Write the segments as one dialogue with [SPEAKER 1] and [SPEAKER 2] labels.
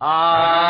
[SPEAKER 1] 啊。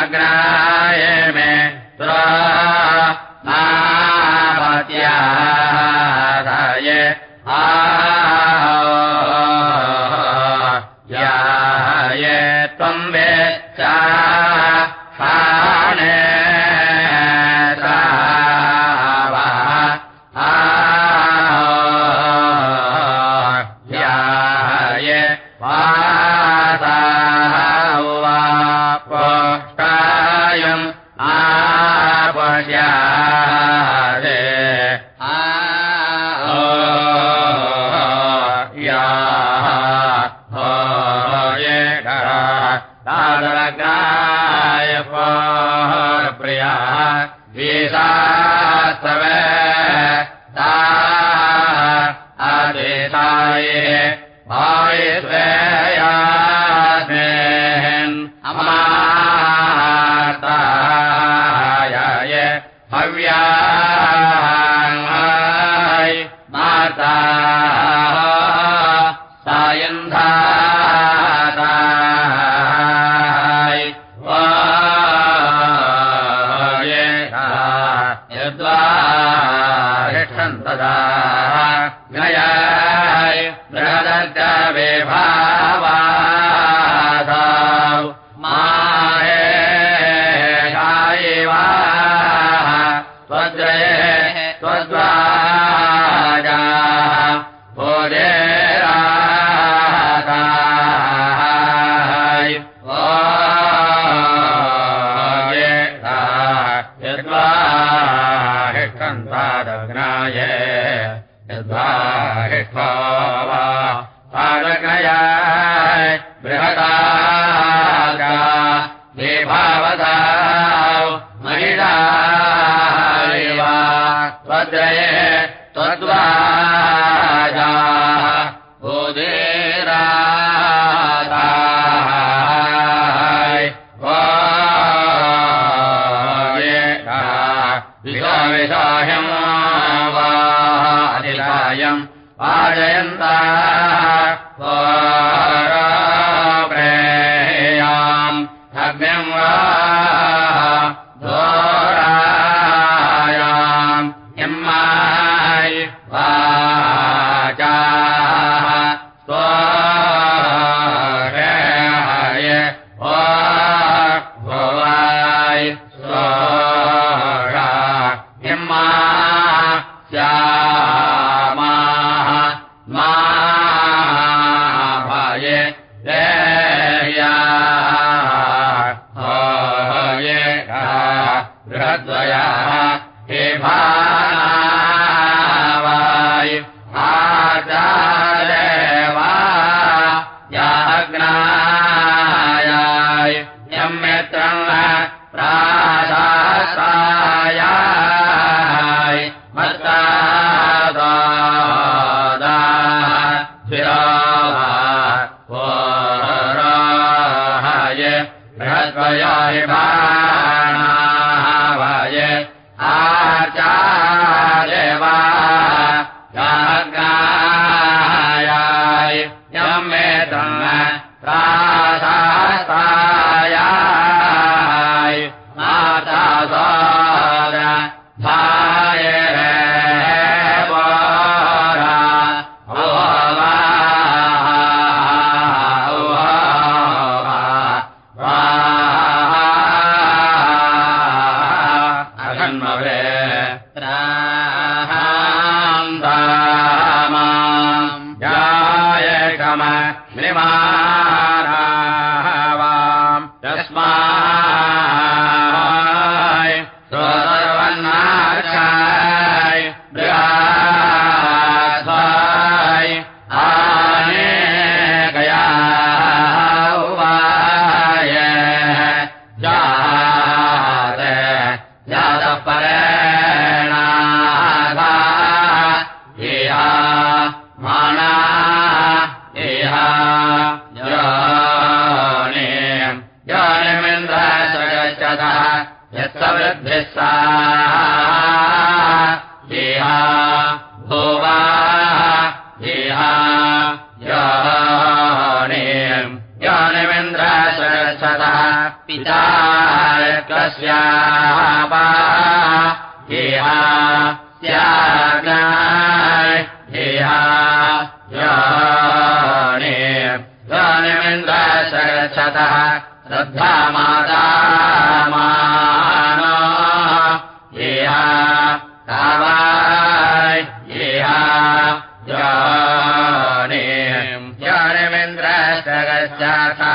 [SPEAKER 1] आग्रा तदा गयाय गेवा य कम नृमाण ्यावा हे त्याग हे जाणि ज्ञानमेन्द्रशरचता रमाता मान हे कावा हे जानि ज्ञानमेन्द्रशरचता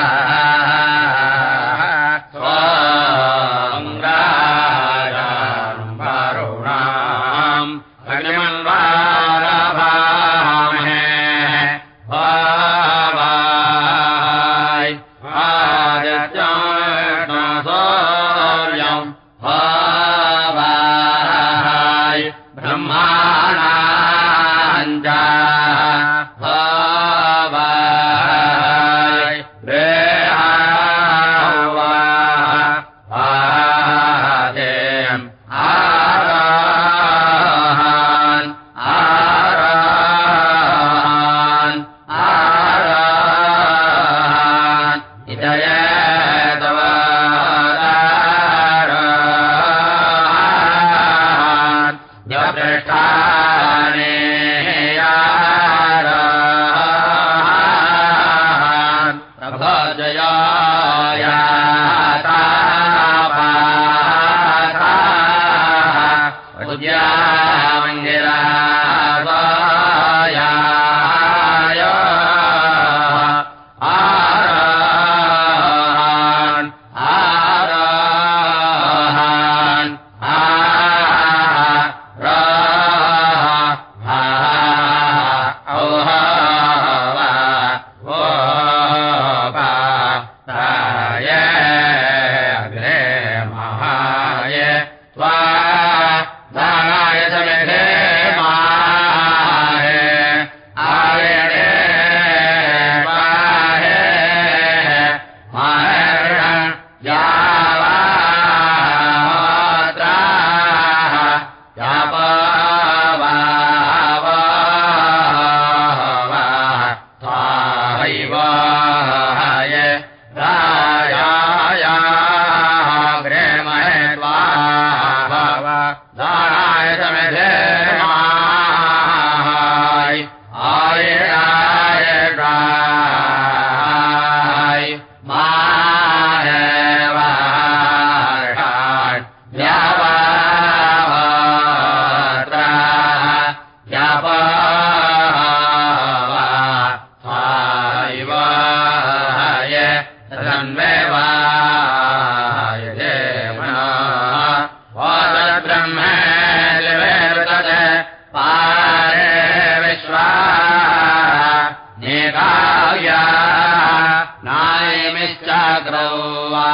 [SPEAKER 1] ये वा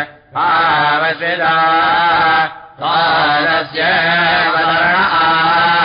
[SPEAKER 1] राग्नाय पावसिदा स्वादस्य वर्ण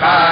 [SPEAKER 1] का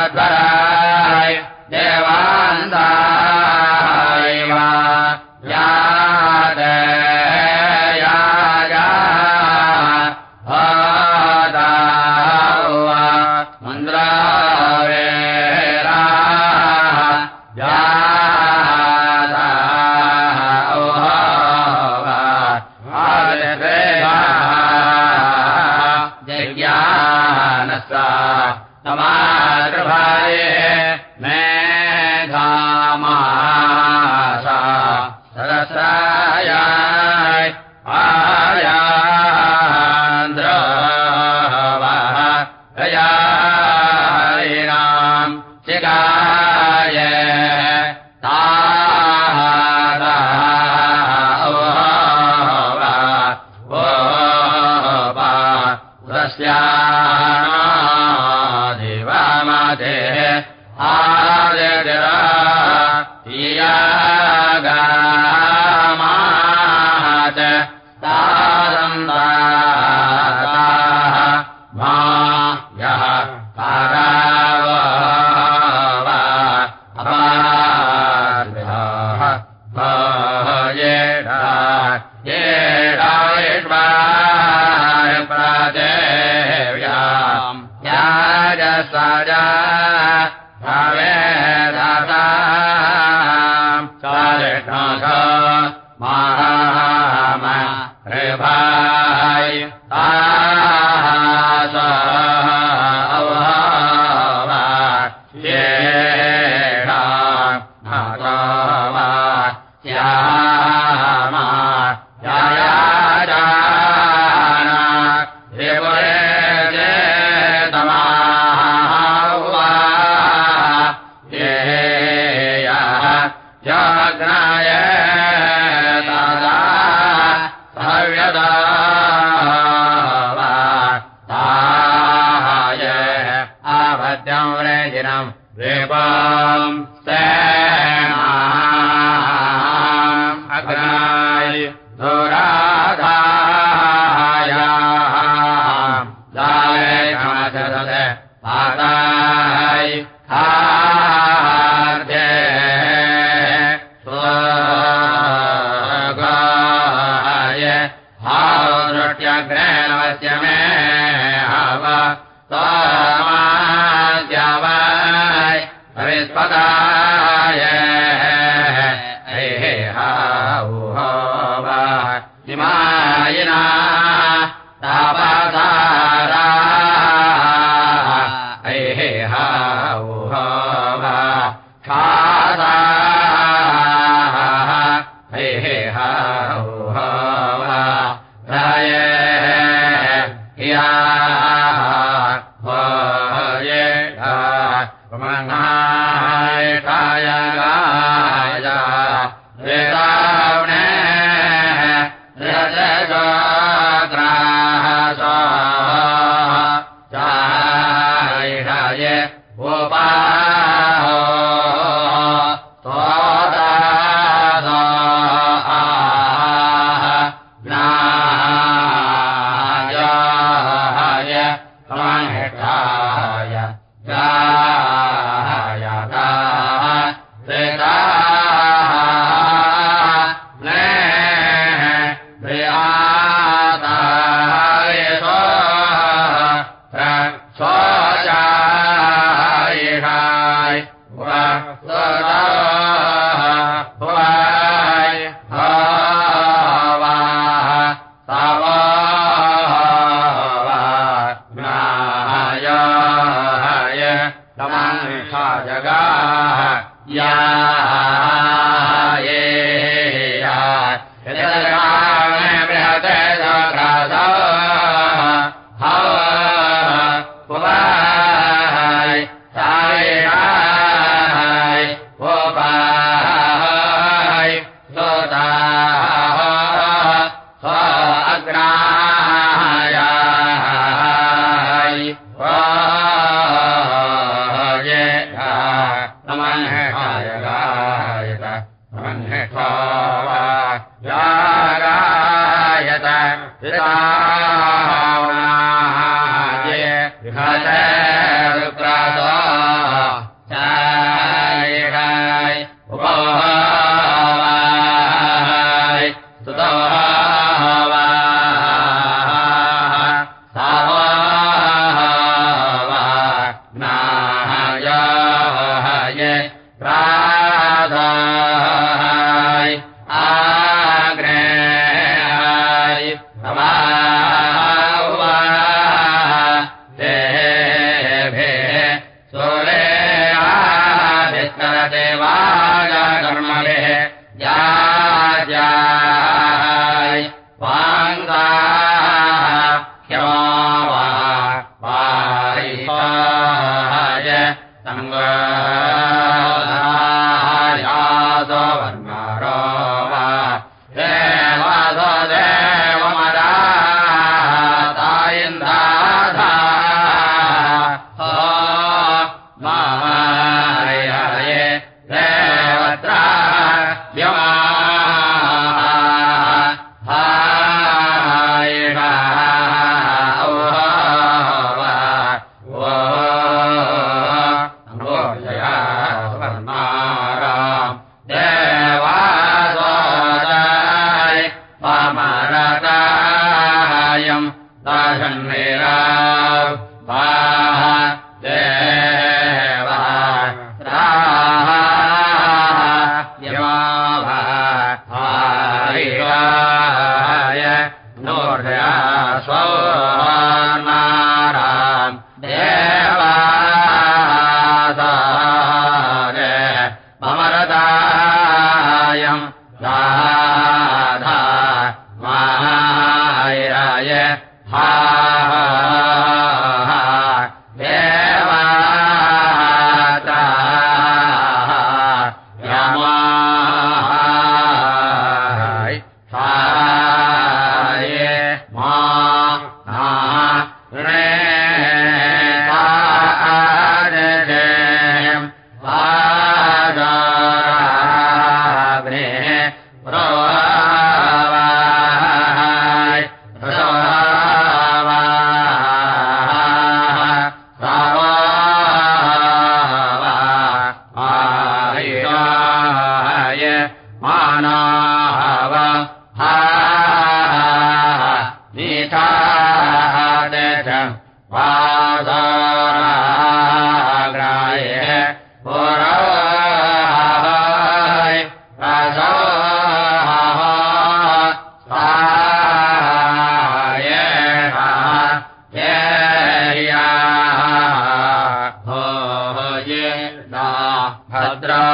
[SPEAKER 1] तत्र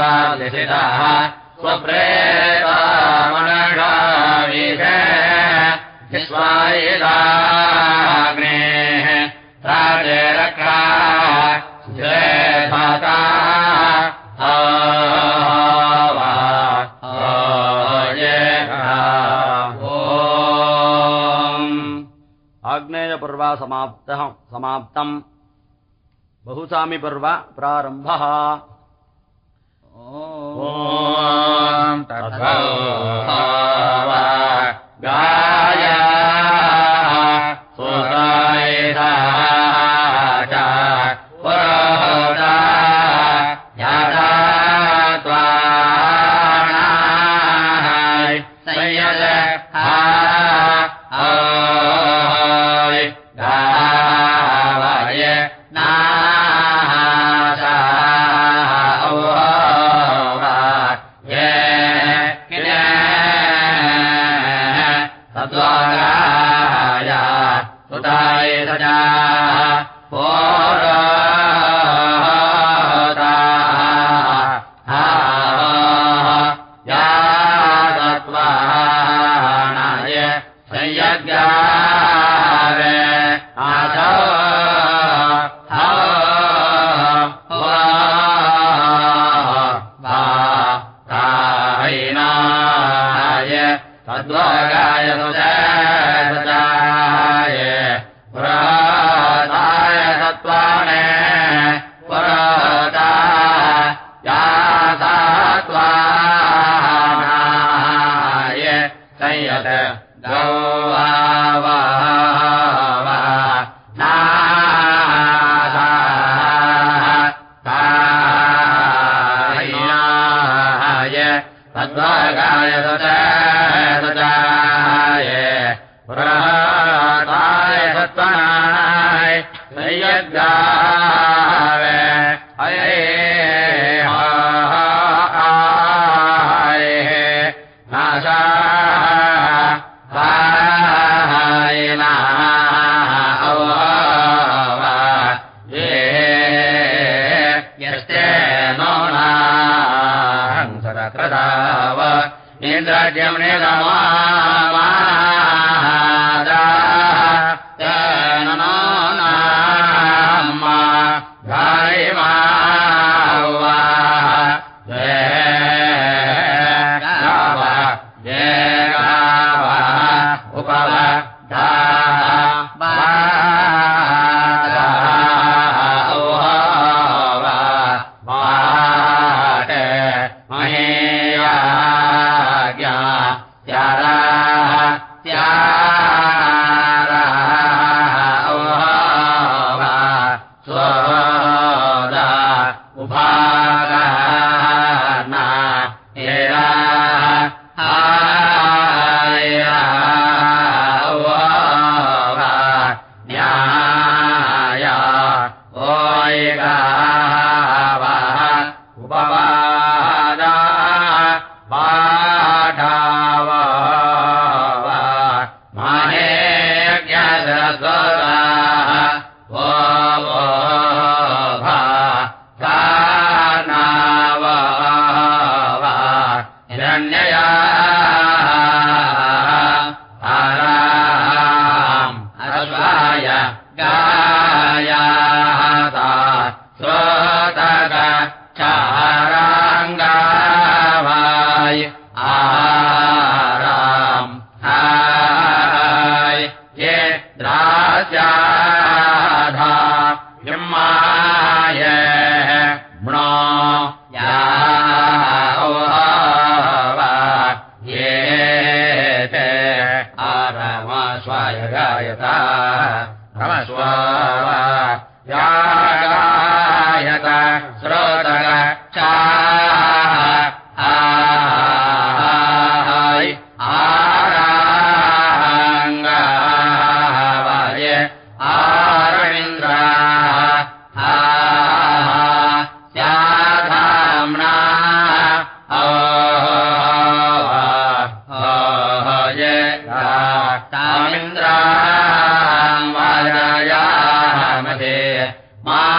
[SPEAKER 1] स्वप्रेतायदाग्नेः राजरका जयभाता हवाय आग्नेयपर्वा समाप्तः समाप्तम्। बहुसामिपर्व प्रारम्भः। गाया सदा मा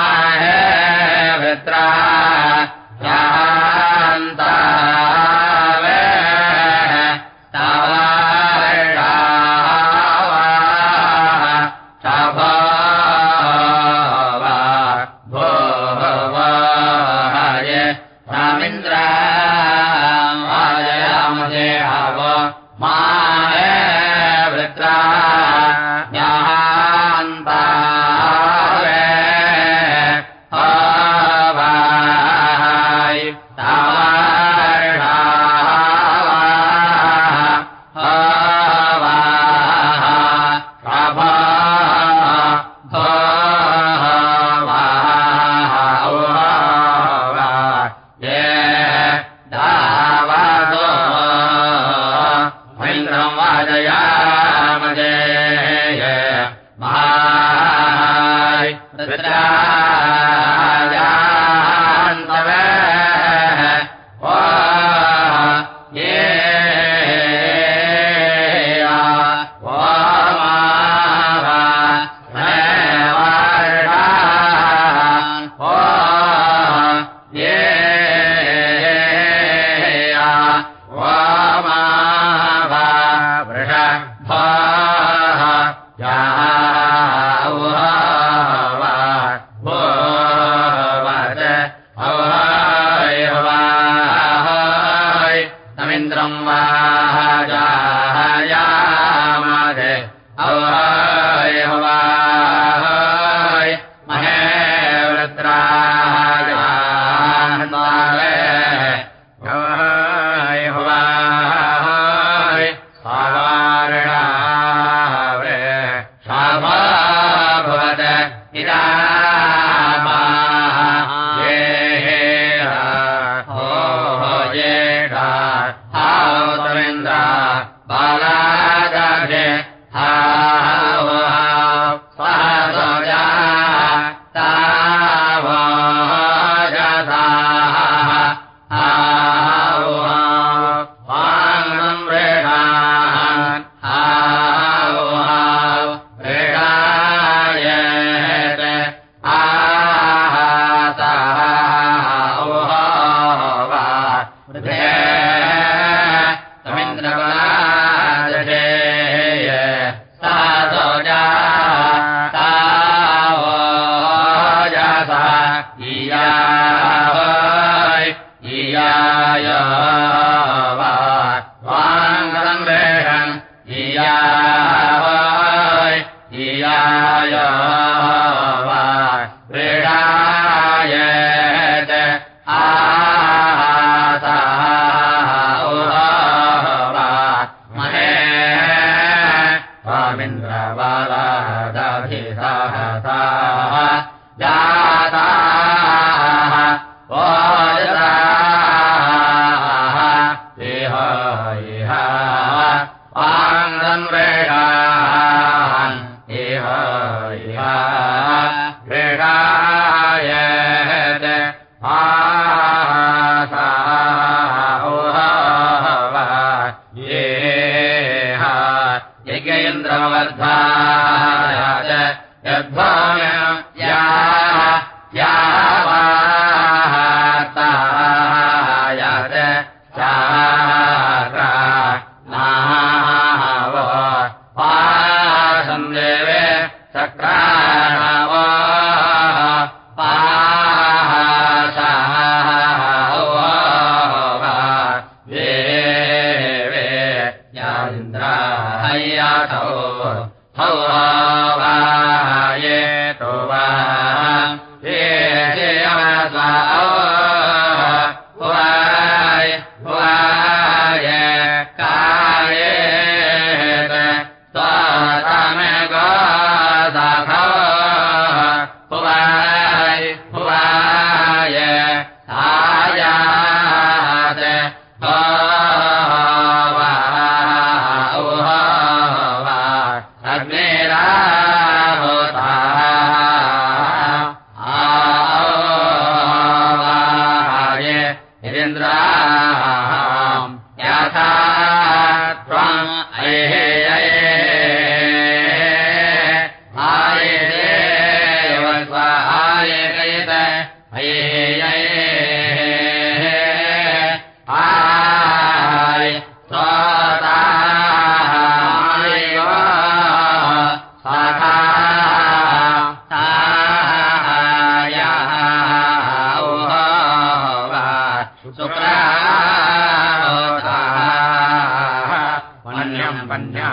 [SPEAKER 1] ्या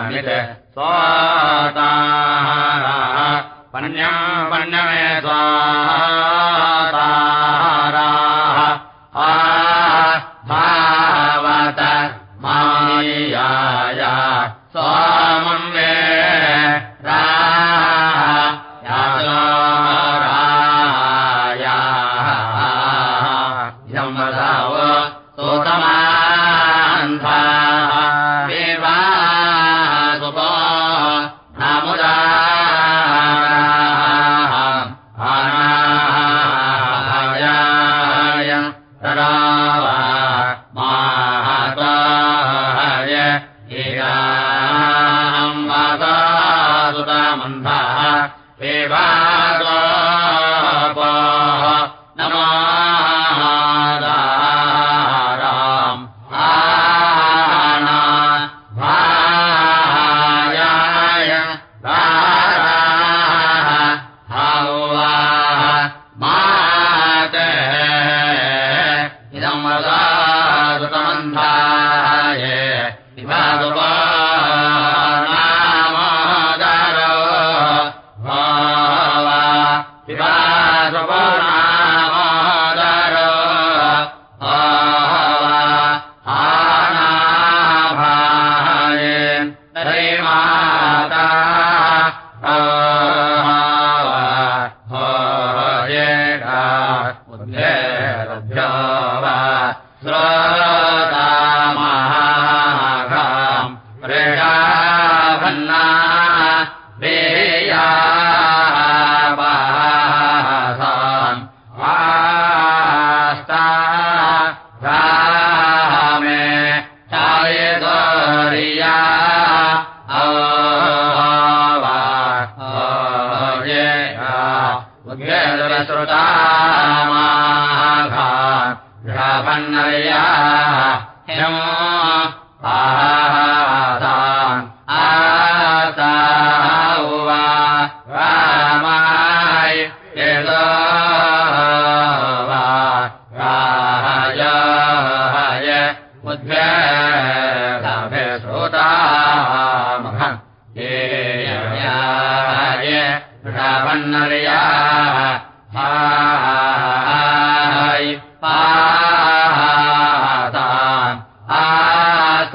[SPEAKER 1] स्वादा पण्या पण्य मे स्वा तारा माया स्वामृ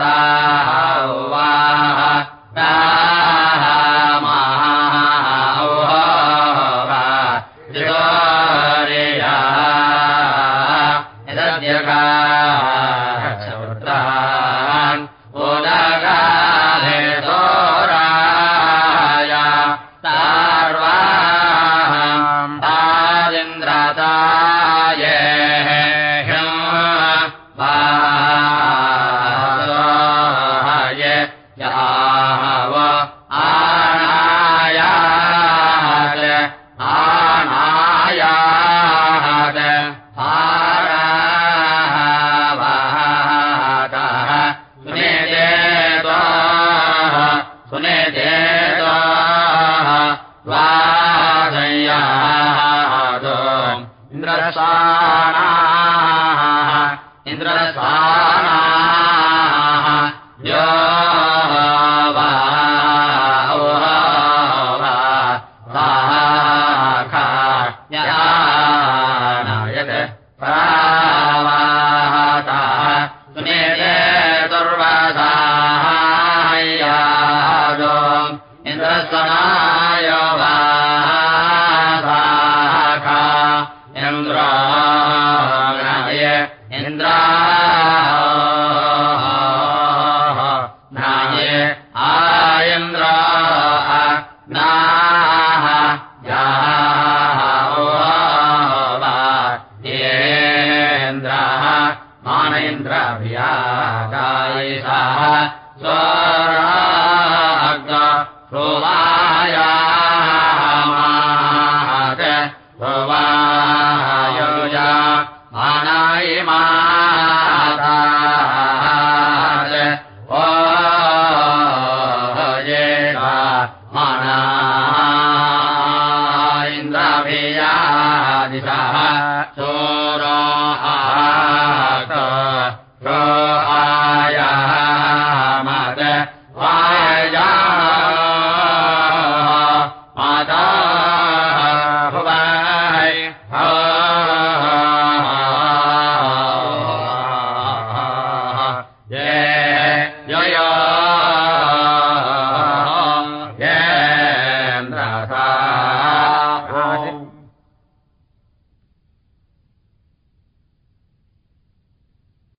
[SPEAKER 1] सप्ताः